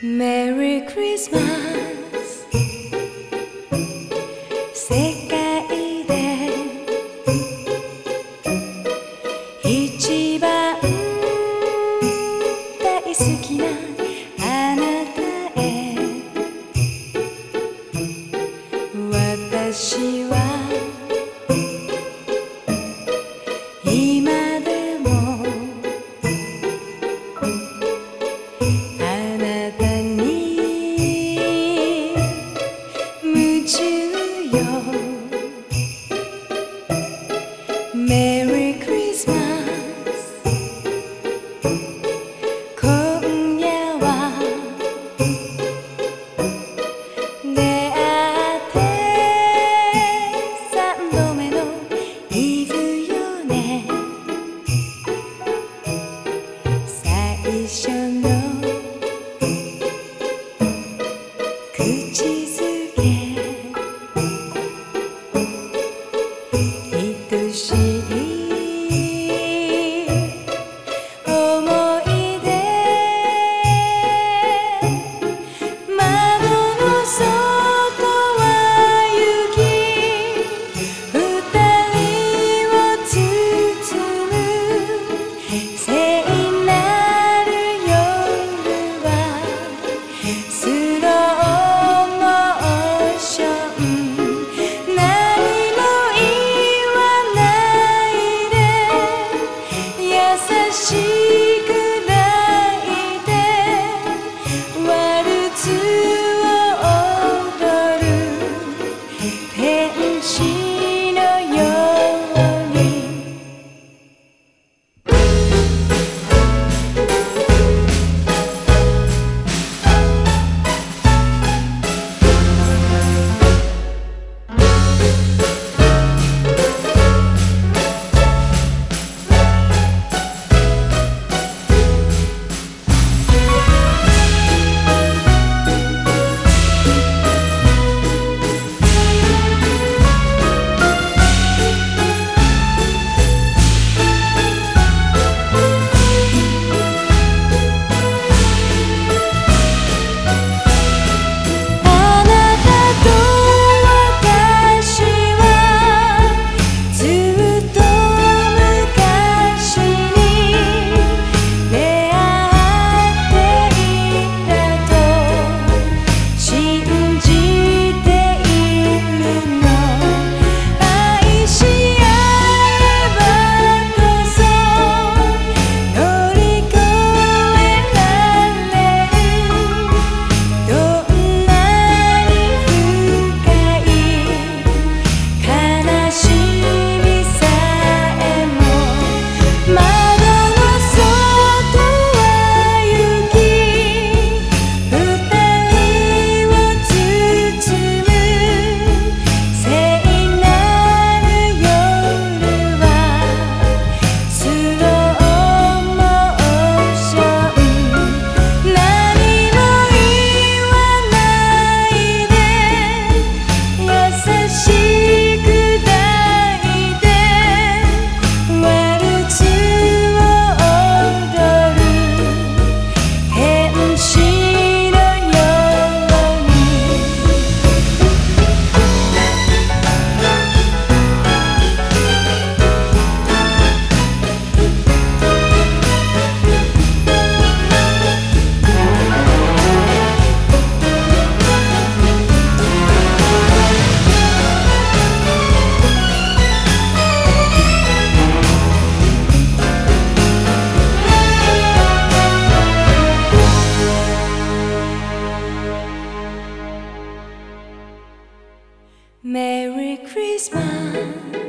Merry Christmas 私は she Christmas.